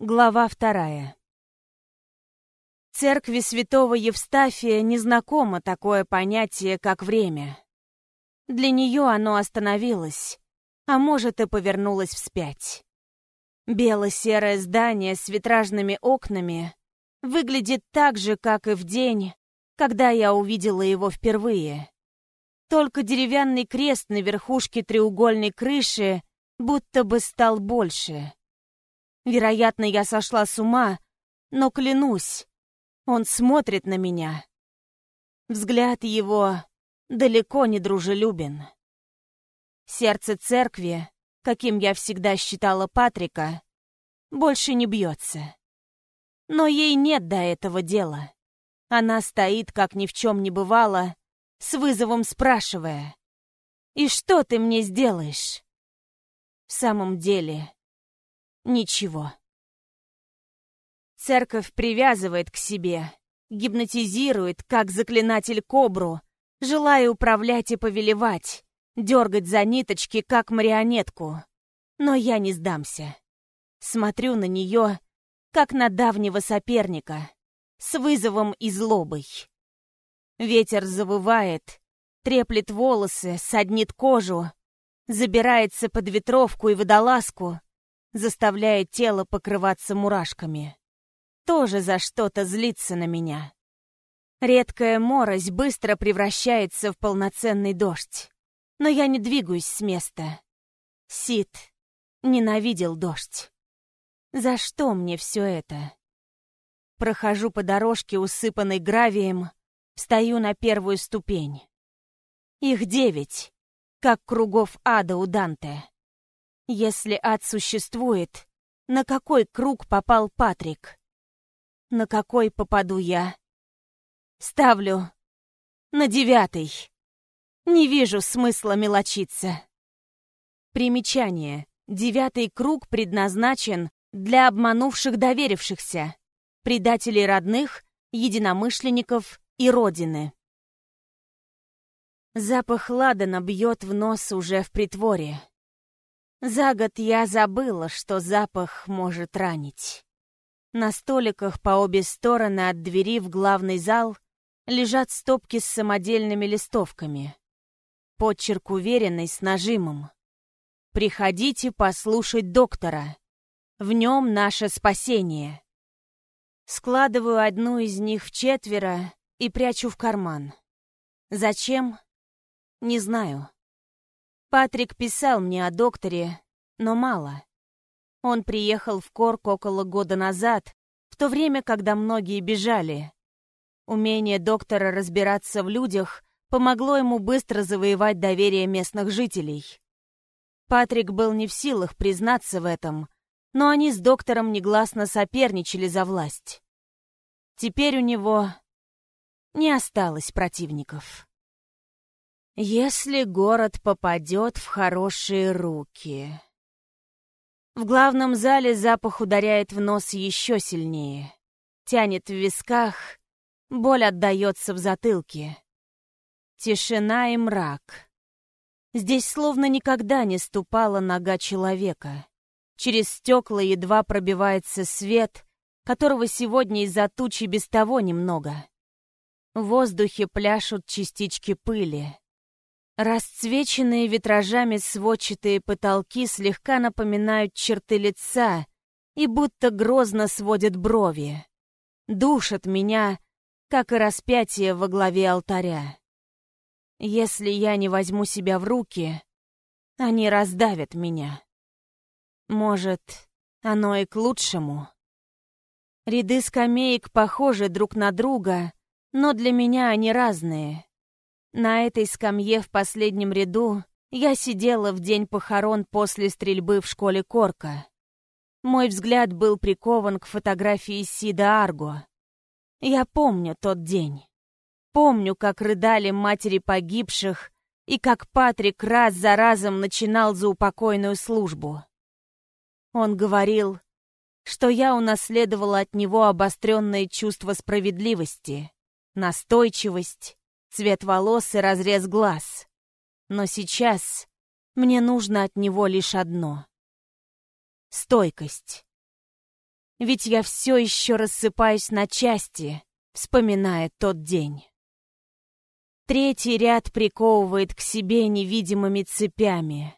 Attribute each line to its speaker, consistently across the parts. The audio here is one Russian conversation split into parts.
Speaker 1: Глава вторая. Церкви святого Евстафия незнакомо такое понятие, как время. Для нее оно остановилось, а может и повернулось вспять. Бело-серое здание с витражными окнами выглядит так же, как и в день, когда я увидела его впервые. Только деревянный крест на верхушке треугольной крыши будто бы стал больше — Вероятно, я сошла с ума, но клянусь, он смотрит на меня. Взгляд его далеко не дружелюбен. Сердце церкви, каким я всегда считала Патрика, больше не бьется. Но ей нет до этого дела. Она стоит, как ни в чем не бывало, с вызовом спрашивая, «И что ты мне сделаешь?» В самом деле, ничего. Церковь привязывает к себе, гипнотизирует, как заклинатель кобру, желая управлять и повелевать, дергать за ниточки, как марионетку. Но я не сдамся. Смотрю на нее, как на давнего соперника, с вызовом и злобой. Ветер завывает, треплет волосы, саднит кожу, забирается под ветровку и водолазку, заставляя тело покрываться мурашками. Тоже за что-то злится на меня. Редкая морось быстро превращается в полноценный дождь. Но я не двигаюсь с места. Сид ненавидел дождь. За что мне все это? Прохожу по дорожке, усыпанной гравием, встаю на первую ступень. Их девять, как кругов ада у Данте. Если ад существует, на какой круг попал Патрик? На какой попаду я? Ставлю на девятый. Не вижу смысла мелочиться. Примечание. Девятый круг предназначен для обманувших доверившихся, предателей родных, единомышленников и родины. Запах ладана бьет в нос уже в притворе. За год я забыла, что запах может ранить. На столиках по обе стороны от двери в главный зал лежат стопки с самодельными листовками. Подчерк уверенный с нажимом. «Приходите послушать доктора. В нем наше спасение». Складываю одну из них в четверо и прячу в карман. Зачем? Не знаю. Патрик писал мне о докторе, но мало. Он приехал в Корк около года назад, в то время, когда многие бежали. Умение доктора разбираться в людях помогло ему быстро завоевать доверие местных жителей. Патрик был не в силах признаться в этом, но они с доктором негласно соперничали за власть. Теперь у него не осталось противников. Если город попадет в хорошие руки. В главном зале запах ударяет в нос еще сильнее. Тянет в висках, боль отдается в затылке. Тишина и мрак. Здесь словно никогда не ступала нога человека. Через стекла едва пробивается свет, которого сегодня из-за тучи без того немного. В воздухе пляшут частички пыли. Расцвеченные витражами сводчатые потолки слегка напоминают черты лица и будто грозно сводят брови. Душат меня, как и распятие во главе алтаря. Если я не возьму себя в руки, они раздавят меня. Может, оно и к лучшему. Ряды скамеек похожи друг на друга, но для меня они разные — на этой скамье в последнем ряду я сидела в день похорон после стрельбы в школе Корка. Мой взгляд был прикован к фотографии Сида Арго. Я помню тот день. Помню, как рыдали матери погибших и как Патрик раз за разом начинал заупокойную службу. Он говорил, что я унаследовала от него обостренное чувство справедливости, настойчивость, цвет волос и разрез глаз. Но сейчас мне нужно от него лишь одно — стойкость. Ведь я все еще рассыпаюсь на части, вспоминая тот день. Третий ряд приковывает к себе невидимыми цепями.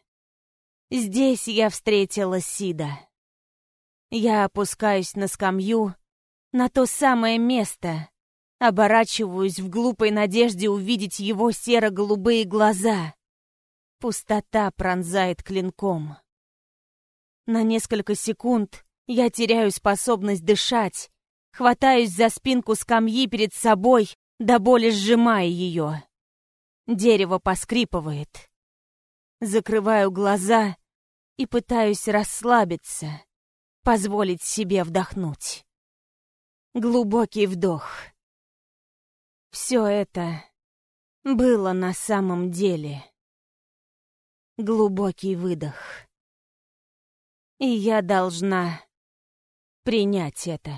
Speaker 1: Здесь я встретила Сида. Я опускаюсь на скамью, на то самое место, оборачиваюсь в глупой надежде увидеть его серо-голубые глаза. Пустота пронзает клинком. На несколько секунд я теряю способность дышать, хватаюсь за спинку скамьи перед собой, до боли сжимая ее. Дерево поскрипывает. Закрываю глаза и пытаюсь расслабиться, позволить себе вдохнуть. Глубокий вдох. Все это было на самом деле. Глубокий выдох. И я должна принять это.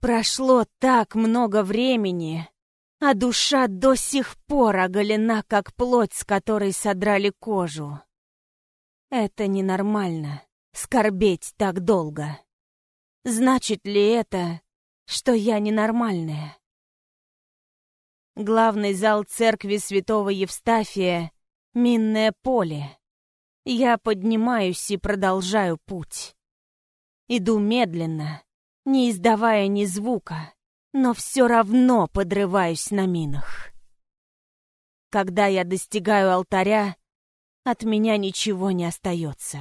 Speaker 1: Прошло так много времени, а душа до сих пор оголена, как плоть, с которой содрали кожу. Это ненормально, скорбеть так долго. Значит ли это, что я ненормальная? Главный зал церкви святого Евстафия — минное поле. Я поднимаюсь и продолжаю путь. Иду медленно, не издавая ни звука, но все равно подрываюсь на минах. Когда я достигаю алтаря, от меня ничего не остается.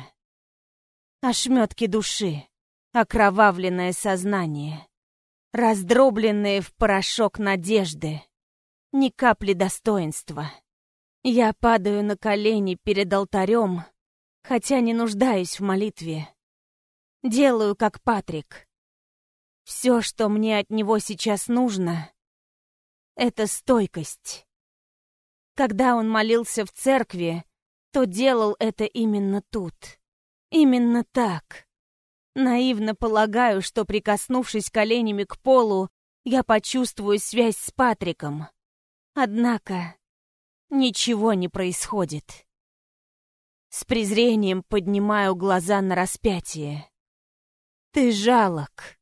Speaker 1: Ошметки души, окровавленное сознание, раздробленные в порошок надежды, ни капли достоинства. Я падаю на колени перед алтарем, хотя не нуждаюсь в молитве. Делаю, как Патрик. Все, что мне от него сейчас нужно, это стойкость. Когда он молился в церкви, то делал это именно тут. Именно так. Наивно полагаю, что, прикоснувшись коленями к полу, я почувствую связь с Патриком. Однако ничего не происходит. С презрением поднимаю глаза на распятие. Ты жалок.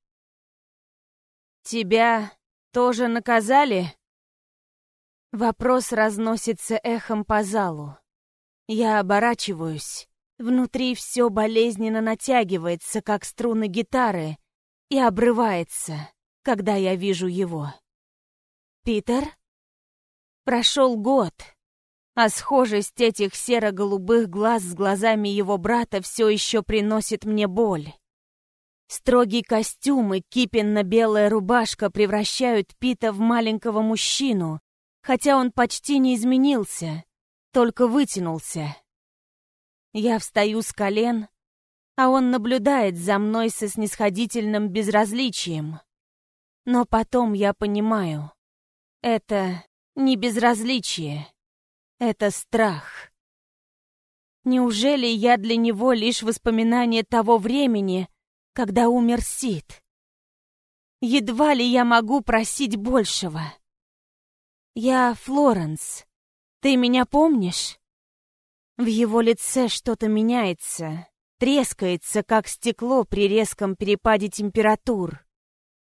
Speaker 1: Тебя тоже наказали? Вопрос разносится эхом по залу. Я оборачиваюсь. Внутри все болезненно натягивается, как струны гитары, и обрывается, когда я вижу его. «Питер?» Прошел год, а схожесть этих серо-голубых глаз с глазами его брата все еще приносит мне боль. Строгий костюм и кипенно-белая рубашка превращают Пита в маленького мужчину, хотя он почти не изменился, только вытянулся. Я встаю с колен, а он наблюдает за мной со снисходительным безразличием. Но потом я понимаю, это не безразличие, это страх. Неужели я для него лишь воспоминание того времени, когда умер Сид. Едва ли я могу просить большего. Я Флоренс. Ты меня помнишь? В его лице что-то меняется, трескается, как стекло при резком перепаде температур.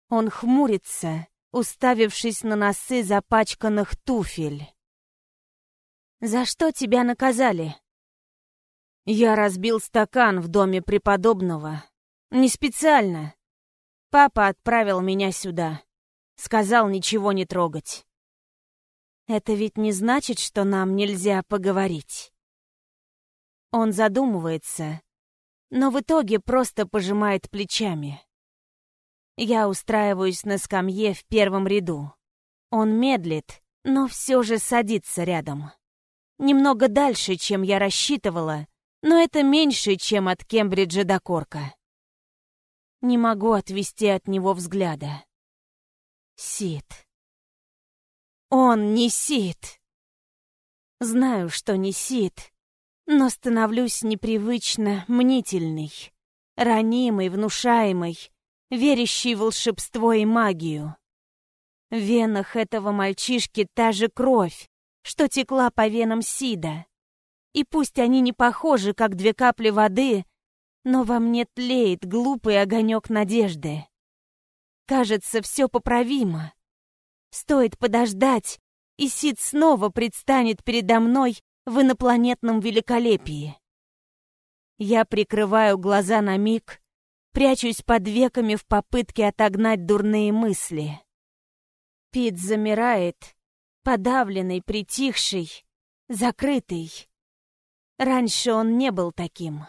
Speaker 1: Он хмурится, уставившись на носы запачканных туфель. «За что тебя наказали?» «Я разбил стакан в доме преподобного, не специально. Папа отправил меня сюда. Сказал ничего не трогать. Это ведь не значит, что нам нельзя поговорить. Он задумывается, но в итоге просто пожимает плечами. Я устраиваюсь на скамье в первом ряду. Он медлит, но все же садится рядом. Немного дальше, чем я рассчитывала, но это меньше, чем от Кембриджа до Корка. Не могу отвести от него взгляда. Сид. Он не Сид. Знаю, что не Сид, но становлюсь непривычно мнительной, ранимой, внушаемой, верящей в волшебство и магию. В венах этого мальчишки та же кровь, что текла по венам Сида. И пусть они не похожи, как две капли воды, Но во мне тлеет глупый огонек надежды. Кажется, все поправимо. Стоит подождать, и Сид снова предстанет передо мной в инопланетном великолепии. Я прикрываю глаза на миг, прячусь под веками в попытке отогнать дурные мысли. Пит замирает, подавленный, притихший, закрытый. Раньше он не был таким.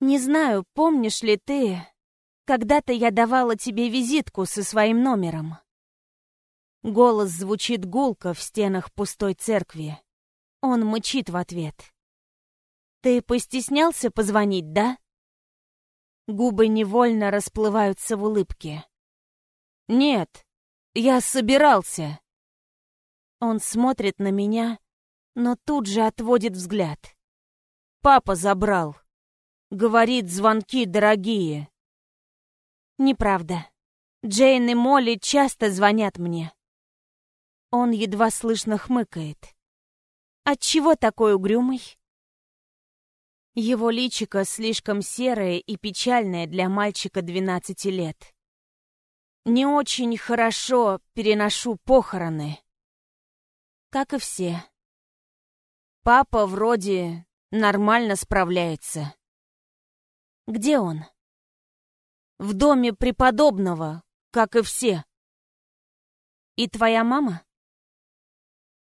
Speaker 1: Не знаю, помнишь ли ты, когда-то я давала тебе визитку со своим номером. Голос звучит гулко в стенах пустой церкви. Он мычит в ответ. Ты постеснялся позвонить, да? Губы невольно расплываются в улыбке. Нет, я собирался. Он смотрит на меня, но тут же отводит взгляд. Папа забрал. Говорит, звонки дорогие. Неправда. Джейн и Молли часто звонят мне. Он едва слышно хмыкает. Отчего такой угрюмый? Его личико слишком серое и печальное для мальчика 12 лет. Не очень хорошо переношу похороны. Как и все. Папа вроде нормально справляется. Где он? В доме преподобного, как и все. И твоя мама?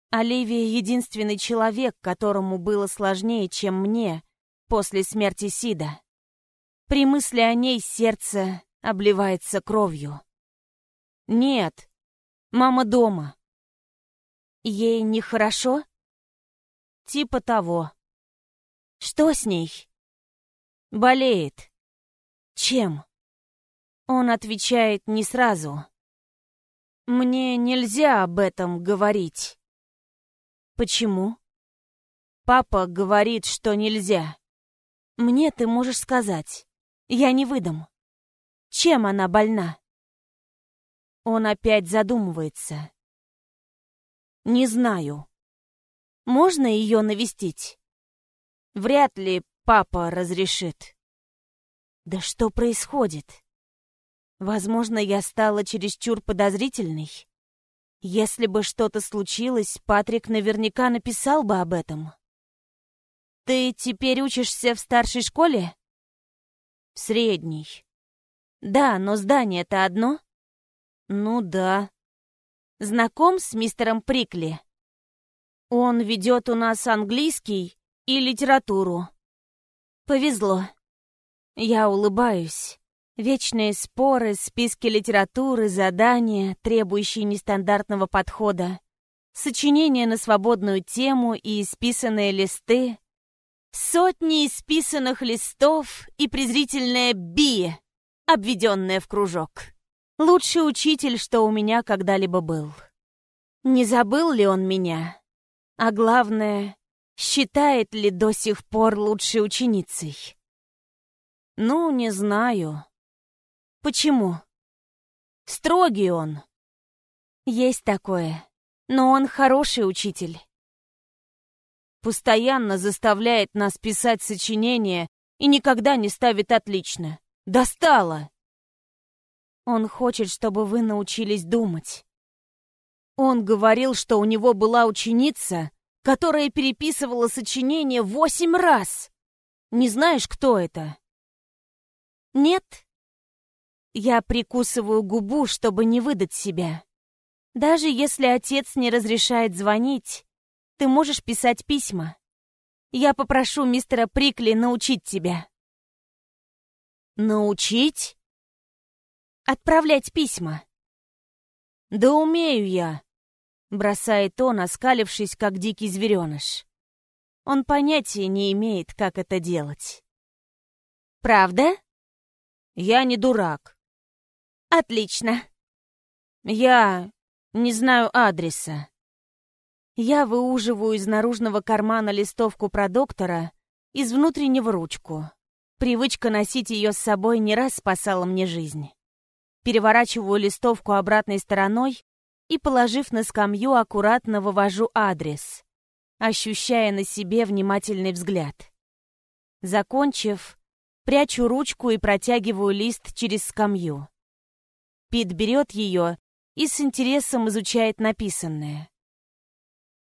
Speaker 1: Оливия — единственный человек, которому было сложнее, чем мне, после смерти Сида. При мысли о ней сердце обливается кровью. Нет, мама дома. Ей нехорошо? Типа того. Что с ней? Болеет. Чем? Он отвечает не сразу. Мне нельзя об этом говорить. Почему? Папа говорит, что нельзя. Мне ты можешь сказать. Я не выдам. Чем она больна? Он опять задумывается. Не знаю. Можно ее навестить? Вряд ли папа разрешит. Да что происходит? Возможно, я стала чересчур подозрительной. Если бы что-то случилось, Патрик наверняка написал бы об этом. Ты теперь учишься в старшей школе? В средней. Да, но здание-то одно? Ну да. Знаком с мистером Прикли? Он ведет у нас английский и литературу. Повезло. Я улыбаюсь. Вечные споры, списки литературы, задания, требующие нестандартного подхода, сочинения на свободную тему и исписанные листы, сотни исписанных листов и презрительное «би», обведенное в кружок. Лучший учитель, что у меня когда-либо был. Не забыл ли он меня? А главное, считает ли до сих пор лучшей ученицей? Ну, не знаю. Почему? Строгий он. Есть такое, но он хороший учитель. Постоянно заставляет нас писать сочинения и никогда не ставит отлично. Достало! Он хочет, чтобы вы научились думать. Он говорил, что у него была ученица, которая переписывала сочинение восемь раз. Не знаешь, кто это? Нет? Я прикусываю губу, чтобы не выдать себя. Даже если отец не разрешает звонить, ты можешь писать письма. Я попрошу мистера Прикли научить тебя. Научить? Отправлять письма. Да умею я, бросает он, оскалившись, как дикий звереныш. Он понятия не имеет, как это делать. Правда? Я не дурак. Отлично. Я не знаю адреса. Я выуживаю из наружного кармана листовку про доктора, из внутреннего ручку. Привычка носить ее с собой не раз спасала мне жизнь переворачиваю листовку обратной стороной и, положив на скамью, аккуратно вывожу адрес, ощущая на себе внимательный взгляд. Закончив, прячу ручку и протягиваю лист через скамью. Пит берет ее и с интересом изучает написанное.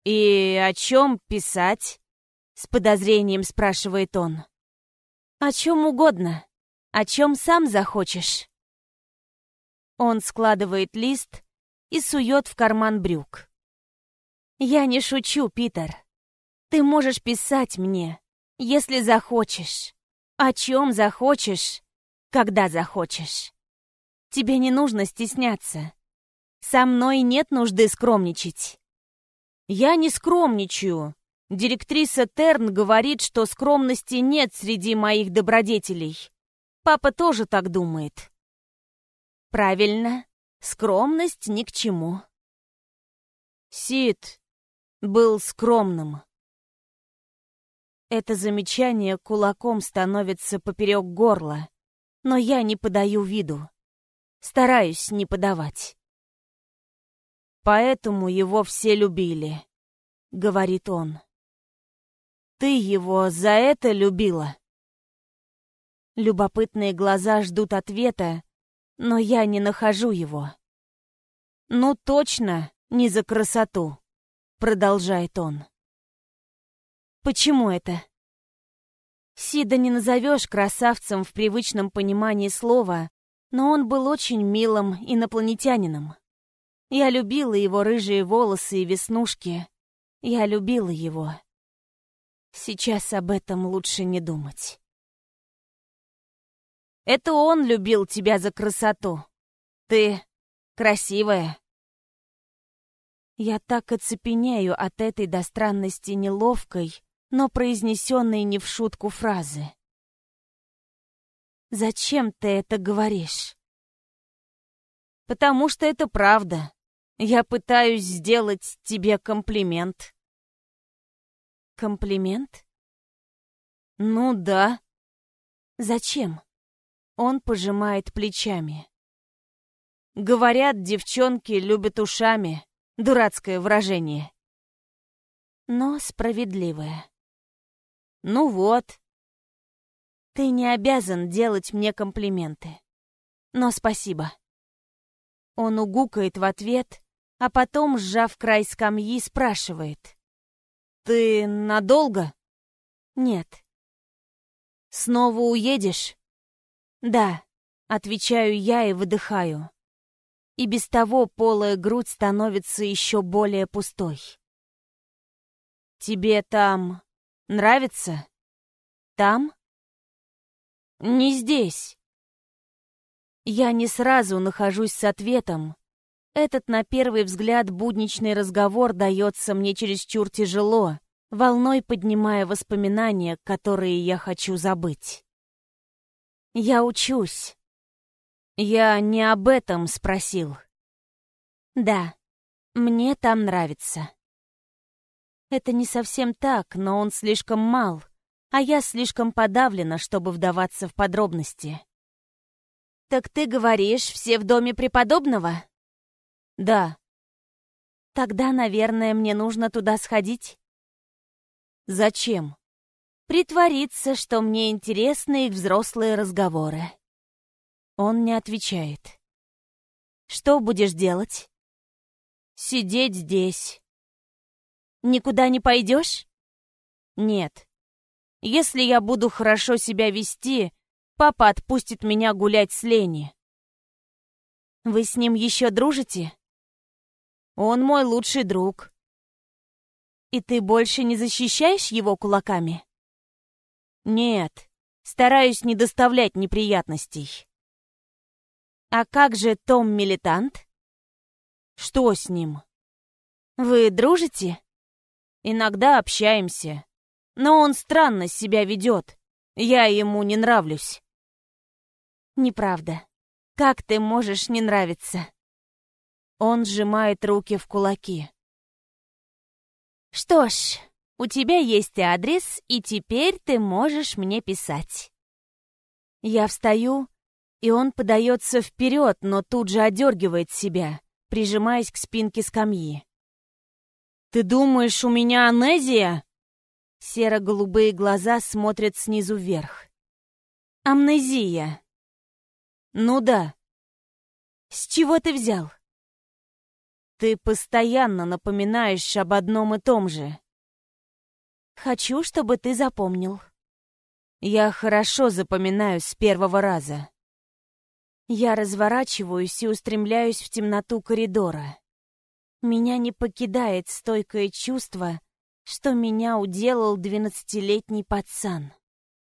Speaker 1: «И о чем писать?» — с подозрением спрашивает он. «О чем угодно. О чем сам захочешь». Он складывает лист и сует в карман брюк. «Я не шучу, Питер. Ты можешь писать мне, если захочешь, о чем захочешь, когда захочешь. Тебе не нужно стесняться. Со мной нет нужды скромничать. Я не скромничаю. Директриса Терн говорит, что скромности нет среди моих добродетелей. Папа тоже так думает. Правильно, скромность ни к чему. Сид был скромным. Это замечание кулаком становится поперек горла, но я не подаю виду. Стараюсь не подавать. «Поэтому его все любили», — говорит он. «Ты его за это любила?» Любопытные глаза ждут ответа, но я не нахожу его. «Ну точно, не за красоту», — продолжает он. «Почему это?» Сида не назовешь красавцем в привычном понимании слова, но он был очень милым инопланетянином. Я любила его рыжие волосы и веснушки. Я любила его. Сейчас об этом лучше не думать. Это он любил тебя за красоту. Ты красивая. Я так оцепенею от этой до странности неловкой, но произнесенной не в шутку фразы. Зачем ты это говоришь? Потому что это правда. Я пытаюсь сделать тебе комплимент. Комплимент? Ну да. Зачем? Он пожимает плечами. Говорят, девчонки любят ушами. Дурацкое выражение. Но справедливое. Ну вот, ты не обязан делать мне комплименты. Но спасибо. Он угукает в ответ, а потом, сжав край скамьи, спрашивает. Ты надолго? Нет. Снова уедешь? Да, отвечаю я и выдыхаю. И без того полая грудь становится еще более пустой. Тебе там нравится? Там? Не здесь. Я не сразу нахожусь с ответом. Этот, на первый взгляд, будничный разговор дается мне чересчур тяжело, волной поднимая воспоминания, которые я хочу забыть. Я учусь. Я не об этом спросил. Да, мне там нравится. Это не совсем так, но он слишком мал а я слишком подавлена, чтобы вдаваться в подробности. «Так ты говоришь, все в доме преподобного?» «Да». «Тогда, наверное, мне нужно туда сходить?» «Зачем?» «Притвориться, что мне интересны их взрослые разговоры». Он не отвечает. «Что будешь делать?» «Сидеть здесь». «Никуда не пойдешь?» «Нет». Если я буду хорошо себя вести, папа отпустит меня гулять с Лени. Вы с ним еще дружите? Он мой лучший друг. И ты больше не защищаешь его кулаками? Нет, стараюсь не доставлять неприятностей. А как же Том Милитант? Что с ним? Вы дружите? Иногда общаемся но он странно себя ведет. Я ему не нравлюсь. Неправда. Как ты можешь не нравиться? Он сжимает руки в кулаки. Что ж, у тебя есть адрес, и теперь ты можешь мне писать. Я встаю, и он подается вперед, но тут же одергивает себя, прижимаясь к спинке скамьи. «Ты думаешь, у меня амнезия?» Серо-голубые глаза смотрят снизу вверх. Амнезия. Ну да. С чего ты взял? Ты постоянно напоминаешь об одном и том же. Хочу, чтобы ты запомнил. Я хорошо запоминаю с первого раза. Я разворачиваюсь и устремляюсь в темноту коридора. Меня не покидает стойкое чувство, что меня уделал двенадцатилетний пацан.